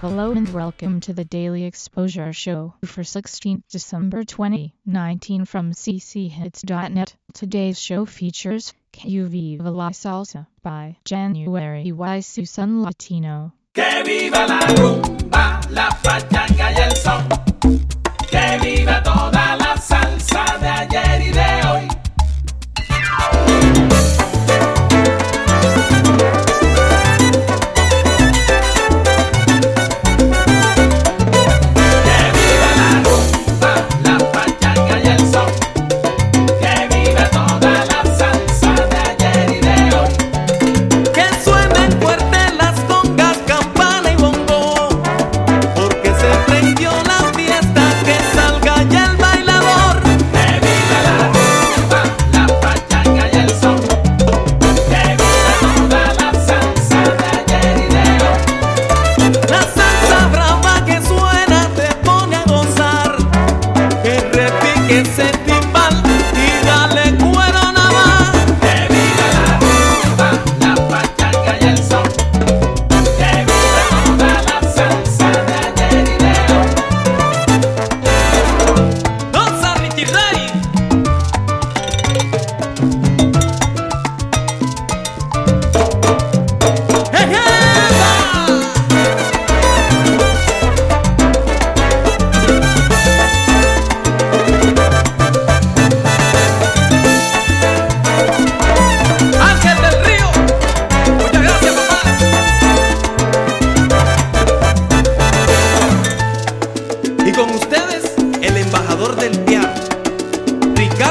Hello and welcome to the Daily Exposure Show for 16th December 2019 from cchits.net. Today's show features Viva la Salsa by January Y Susan Latino. Que viva la rumba, la pachanga y el son. Que viva toda la salsa de ayer y de hoy.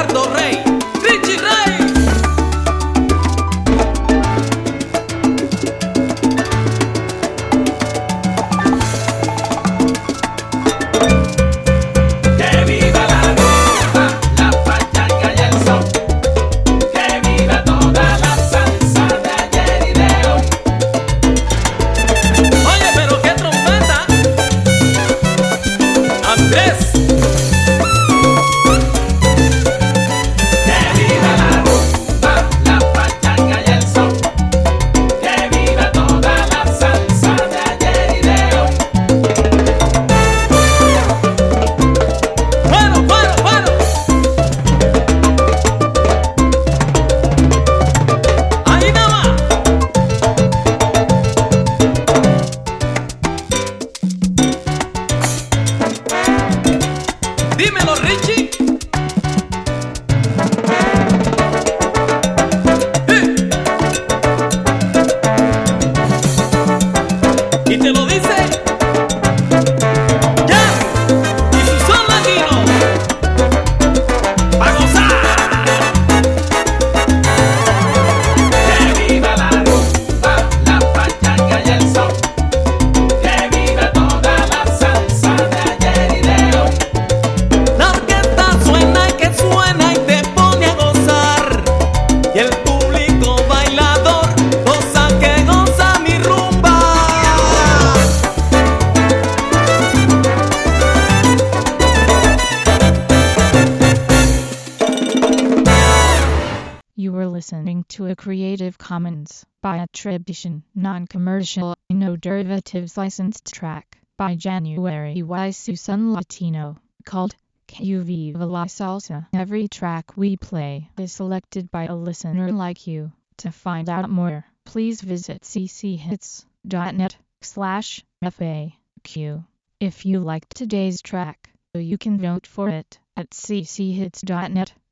Gerardo Rey. Y te lo dice You were listening to a Creative Commons by attribution, non-commercial, no derivatives licensed track by January Y Susan Latino called Viva la Salsa. Every track we play is selected by a listener like you. To find out more, please visit cchits.net slash FAQ. If you liked today's track, you can vote for it at cchits.net